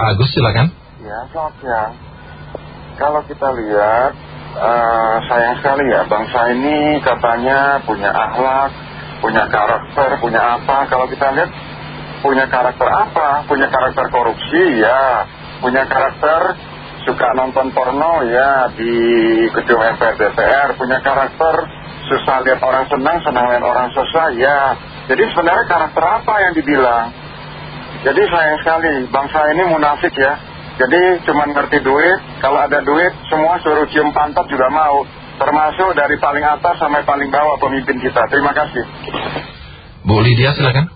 Pak Agus silakan. Ya, selamat siang. Kalau kita lihat, uh, sayang sekali ya, bangsa ini katanya punya akhlak, punya karakter, punya apa. Kalau kita lihat, punya karakter apa? Punya karakter korupsi, ya. Punya karakter suka nonton porno, ya, di gedung MPR DPR. Punya karakter susah lihat orang senang, senang lihat orang susah, ya. Jadi sebenarnya karakter apa yang dibilang? Jadi sayang sekali, bangsa ini munafik ya. Jadi cuma ngerti duit, kalau ada duit semua suruh cium pantat juga mau. Termasuk dari paling atas sampai paling bawah pemimpin kita. Terima kasih. Bu Lydia silakan.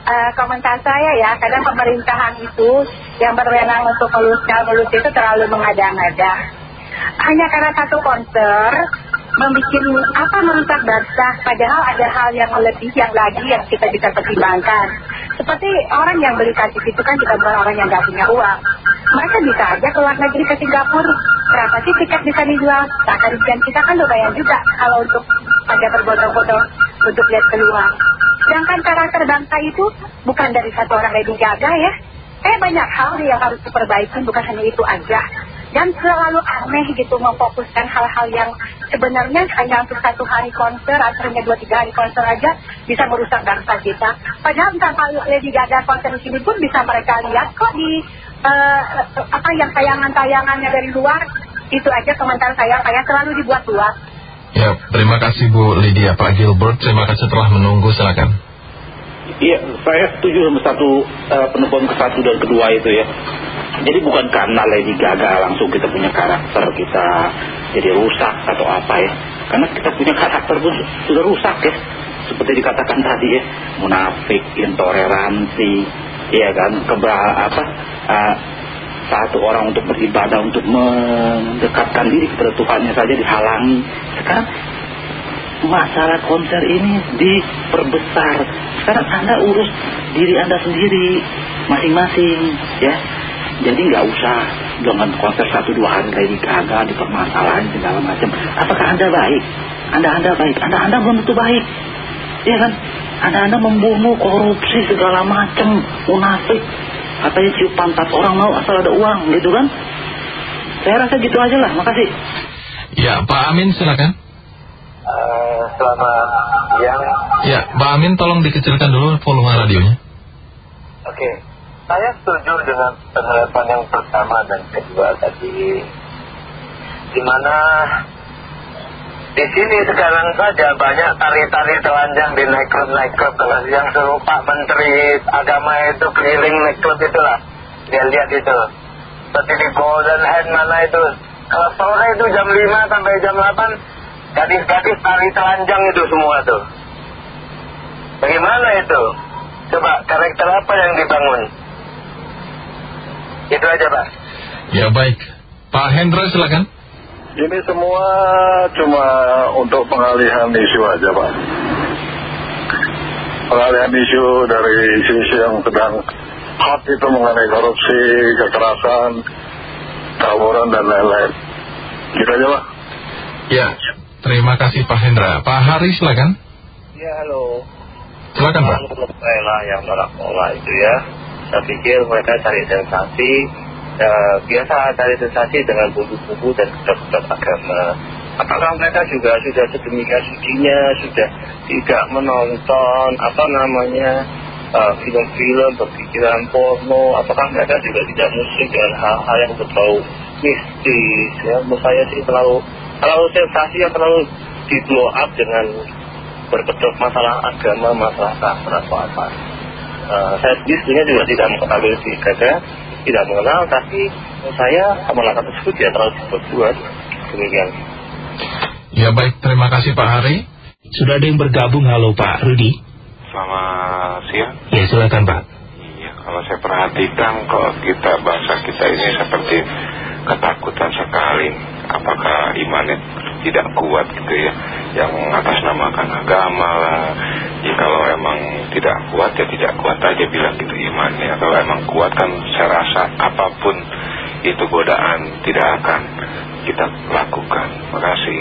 Uh, komentar saya ya, kadang pemerintahan itu yang berwenang untuk meluskan melus itu terlalu mengada-ngada. Hanya karena satu konser, membuat apa merusak bangsa, padahal ada hal yang lebih yang lagi yang kita bisa pertimbangkan. Seperti orang yang beli karcis itu kan juga bukan orang yang nggak punya uang. Mereka bisa aja ke luar negeri ke Singapura. Berapa sih tiket bisa dijual? Bahkan kita kan lumayan juga kalau untuk pada berbodong-bodong untuk lihat keluar. Sedangkan karakter bangsa itu bukan dari satu orang Lady Gaga ya. Eh banyak hal yang harus diperbaiki bukan hanya itu aja dan selalu aneh gitu memfokuskan hal-hal yang sebenarnya hanya untuk satu hari konser atau hanya dua tiga hari konser aja bisa merusak bangsa kita. Padahal tanpa Lady Gaga konser di sini pun bisa mereka lihat kok di uh, apa yang tayangan-tayangannya dari luar. Itu aja komentar saya, saya selalu dibuat luas. Ya, terima kasih Bu Lydia. Pak Gilbert, terima kasih telah menunggu, silakan. Iya, saya setuju sama satu uh, penemuan ke satu dan kedua itu ya. Jadi bukan karena Lady Gaga langsung kita punya karakter kita jadi rusak atau apa ya. Karena kita punya karakter pun sudah rusak ya. Seperti dikatakan tadi ya, munafik, intoleransi, ya kan, kebra apa, uh, satu orang untuk beribadah, untuk mendekatkan diri kepada Tuhannya saja dihalangi. Sekarang masalah konser ini diperbesar. Sekarang Anda urus diri Anda sendiri, masing-masing, ya jadi nggak usah dengan konser satu dua hari lagi di permasalahan segala macam. Apakah anda baik? Anda anda baik? Anda anda belum tentu baik, iya kan? Anda anda membunuh korupsi segala macam, munafik, katanya cium pantat orang mau asal ada uang, gitu kan? Saya rasa gitu aja lah. Makasih. Ya, Pak Amin silakan. Uh, selamat siang. Ya, Pak Amin tolong dikecilkan dulu volume radionya. Oke. Okay saya setuju dengan penerapan yang pertama dan kedua tadi di mana di sini sekarang saja banyak tari-tari telanjang di klub yang serupa menteri agama itu keliling klub itulah dia lihat itu seperti di Golden Hand mana itu kalau sore itu jam 5 sampai jam 8 gadis-gadis tari telanjang itu semua tuh bagaimana itu coba karakter apa yang dibangun itu aja Pak. Ya baik. Pak Hendra silakan. Ini semua cuma untuk pengalihan isu aja Pak. Pengalihan isu dari isu-isu yang sedang hot itu mengenai korupsi, kekerasan, tawuran dan lain-lain. Gitu aja Pak. Ya, terima kasih Pak Hendra. Pak Hari silakan. Ya halo. Silakan Pak. Saya yang nolak pola itu ya saya pikir mereka cari sensasi ya, biasa cari sensasi dengan buku-buku dan kitab-kitab agama apakah mereka juga sudah sedemikian sucinya sudah tidak menonton apa namanya uh, film-film berpikiran porno apakah mereka juga tidak musik dengan hal-hal yang berbau mistis ya menurut saya sih terlalu terlalu sensasi yang terlalu di blow up dengan berkedok masalah agama masalah kasar atau apa. Eh, saya sendiri juga tidak mengetahui si Gaga tidak mengenal tapi saya langkah tersebut ya terlalu dibuat demikian. Ya baik. Terima kasih Pak Hari. Sudah ada yang bergabung. Halo Pak Rudi. Selamat siang. Ya silakan Pak. Iya kalau saya perhatikan kok kita bahasa kita ini seperti ketakutan sekali apakah imannya tidak kuat gitu ya? Yang atasnamakan agama lah. Ya kalau emang tidak kuat ya tidak kuat aja bilang gitu imannya. Kalau emang kuat kan saya rasa apa pun itu godaan tidak akan kita lakukan. Makasih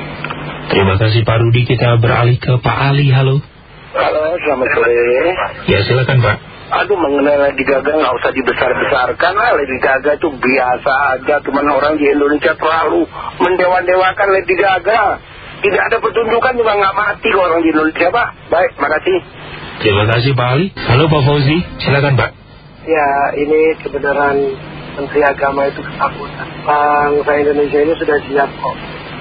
terima kasih Pak Rudi. Kita beralih ke Pak Ali. Halo. Halo selamat sore. Ya silakan Pak aduh mengenai Lady Gaga nggak usah dibesar-besarkan lah. Lady Gaga itu biasa aja cuman orang di Indonesia terlalu mendewa-dewakan Lady Gaga. Tidak ada pertunjukan juga nggak mati kok orang di Indonesia Pak. Baik makasih. Terima kasih Pak Ali. Halo Pak Fauzi, silakan Pak. Ya ini kebenaran Menteri Agama itu ketakutan. Bangsa Indonesia ini sudah siap kok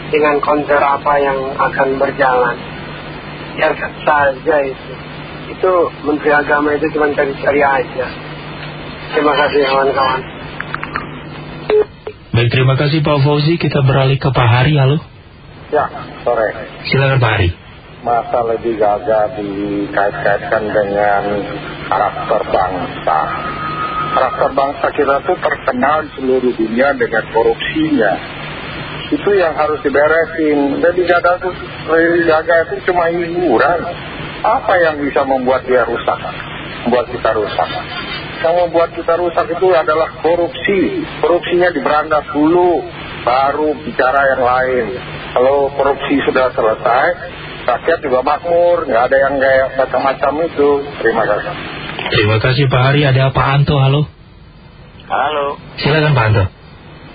Dengan konser apa yang akan berjalan. Biarkan saja itu Itu Menteri Agama itu cuma cari-cari aja Terima kasih kawan-kawan Baik, terima kasih Pak Fauzi. Kita beralih ke Pak Hari, halo. Ya, sore. Silakan Pak Hari. Masa lebih Gaga dikait-kaitkan dengan karakter bangsa. Karakter bangsa kita tuh terkenal di seluruh dunia dengan korupsinya. Itu yang harus diberesin. Lady Gaga itu, Gaga itu cuma hiburan. Apa yang bisa membuat dia rusak? Membuat kita rusak. Yang membuat kita rusak itu adalah korupsi. Korupsinya diberantas dulu, baru bicara yang lain. Kalau korupsi sudah selesai, rakyat juga makmur, nggak ada yang kayak macam-macam itu. Terima kasih. Terima kasih Pak Hari. Ada Pak Anto, halo. Halo. Silakan Pak Anto.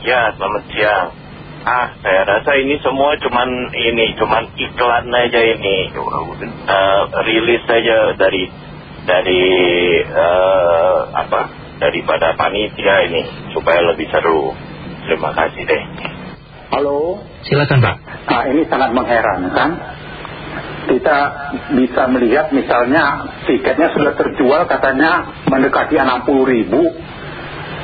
Ya, selamat siang. Ah, saya rasa ini semua cuman ini, cuman iklan aja ini. Eh, rilis saja dari dari eh, apa? Daripada panitia ini supaya lebih seru. Terima kasih deh. Halo. Silakan Pak. Nah ini sangat mengherankan. Kita bisa melihat misalnya tiketnya sudah terjual katanya mendekati 60 ribu.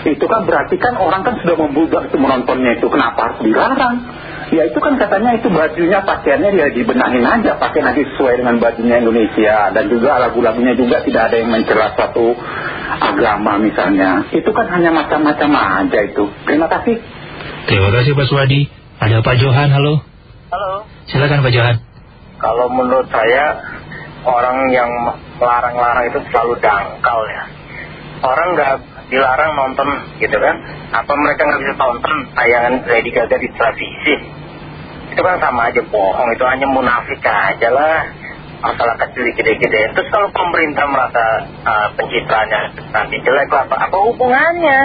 Itu kan berarti kan orang kan sudah membudak itu menontonnya itu. Kenapa harus dilarang? Ya itu kan katanya itu bajunya pakaiannya dia dibenahin aja. Pakai nanti sesuai dengan bajunya Indonesia. Dan juga lagu-lagunya juga tidak ada yang mencela satu agama misalnya. Itu kan hanya macam-macam aja itu. Terima kasih. Terima kasih Pak Swadi. Ada Pak Johan, halo. Halo Silakan Pak Johan. kalau menurut saya orang yang melarang-larang itu selalu dangkal ya orang nggak dilarang nonton gitu kan? Apa mereka nggak bisa tonton tayangan Lady Gaga di televisi? Itu kan sama aja bohong. Itu hanya munafik aja lah. Masalah kecil gede-gede terus kalau pemerintah merasa uh, pencitraannya nanti jelek apa apa hubungannya?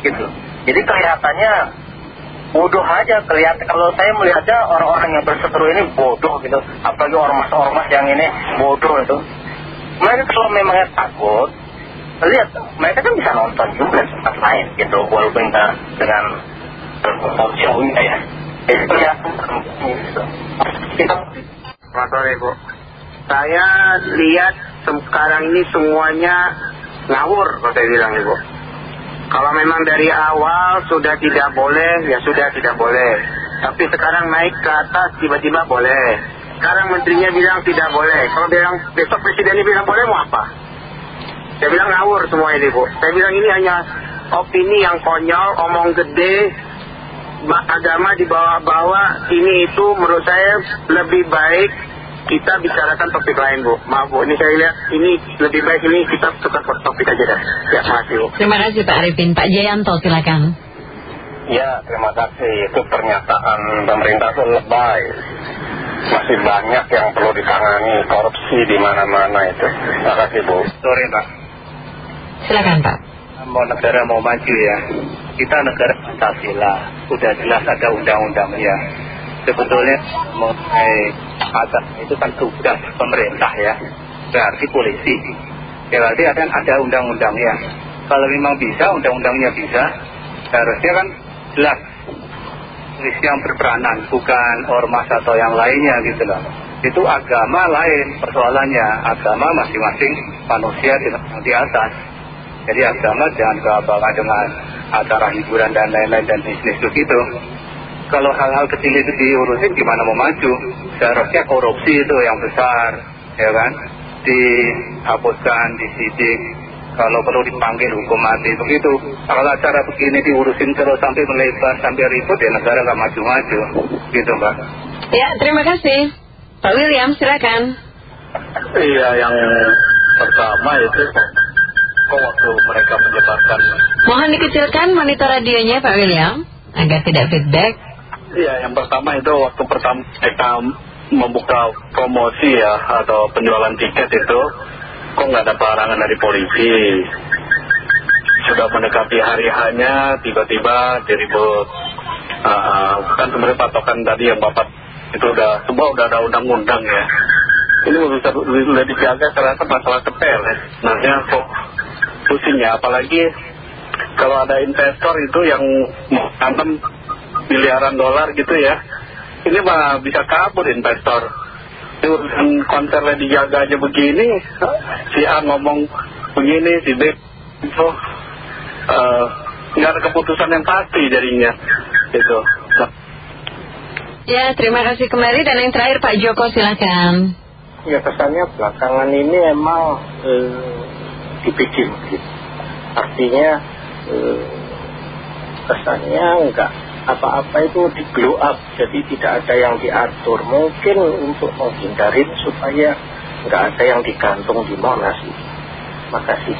Gitu. Jadi kelihatannya bodoh aja. Kelihatan kalau saya melihatnya orang-orang yang berseteru ini bodoh gitu. Apalagi ormas-ormas yang ini bodoh itu. Mereka kalau memangnya takut lihat mereka kan bisa nonton juga di tempat lain gitu. Walaupun dengan dengan jauhnya ya. Itu kita Selamat sore Bu. Saya lihat sekarang ini semuanya ngawur kalau saya bilang Ibu. Kalau memang dari awal sudah tidak boleh ya sudah tidak boleh. Tapi sekarang naik ke atas tiba-tiba boleh. Sekarang menterinya bilang tidak boleh. Kalau bilang besok presidennya bilang boleh mau apa Saya bilang ngawur semua ini Bu Saya bilang ini hanya opini yang konyol, omong gede agama dibawa-bawa ini itu menurut saya lebih baik kita bicarakan topik lain Bu maaf Bu ini saya lihat ini lebih baik ini kita tukar topik aja dah ya makasih Bu Terima kasih Pak Arifin. Pak Jayanto silakan. Ya, terima kasih. Itu pernyataan pemerintah itu lebay. Masih banyak yang perlu ditangani korupsi di mana-mana itu. Terima kasih, Bu. sore Pak Silakan Pak. mau negara mau maju ya kita negara Pancasila sudah jelas ada undang-undangnya. Sebetulnya mengenai atas itu kan tugas pemerintah ya berarti polisi. Berarti ada, ada undang-undangnya. Kalau memang bisa undang-undangnya bisa harusnya kan jelas. Polisi yang berperanan bukan ormas atau yang lainnya gitu loh. Itu agama lain persoalannya agama masing-masing manusia di atas jadi agama jangan keabaikan dengan acara hiburan dan lain-lain dan bisnis begitu. Kalau hal-hal kecil itu diurusin gimana mau maju? Seharusnya korupsi itu yang besar, ya kan? Dihapuskan, disidik. Kalau perlu dipanggil hukum mati begitu. Kalau acara begini diurusin terus sampai melebar, sampai ribut ya negara nggak maju-maju. Gitu Mbak. Ya, terima kasih. Pak William silakan. Iya, yang pertama itu waktu mereka menyebarkan? Mohon dikecilkan monitor radionya Pak William agar tidak feedback. Iya, yang pertama itu waktu pertama mereka membuka promosi ya atau penjualan tiket itu kok nggak ada pelarangan dari polisi? Sudah mendekati hari hanya tiba-tiba diribut uh, kan sebenarnya patokan tadi yang bapak itu udah semua udah ada undang-undang ya. Ini bisa sudah dijaga karena masalah kepel ya sebenarnya kok pusing ya apalagi kalau ada investor itu yang mau tanam miliaran dolar gitu ya ini mah bisa kabur investor. Urusan konser dijaga aja begini si A ngomong begini si B itu uh, nggak ada keputusan yang pasti jadinya gitu. Ya, terima kasih kembali. Dan yang terakhir Pak Joko silakan. Ya kesannya belakangan ini emang eh, dibikin gitu. Artinya eh, kesannya enggak. Apa-apa itu di blow up jadi tidak ada yang diatur. Mungkin untuk menghindari supaya enggak ada yang digantung di Monas. Makasih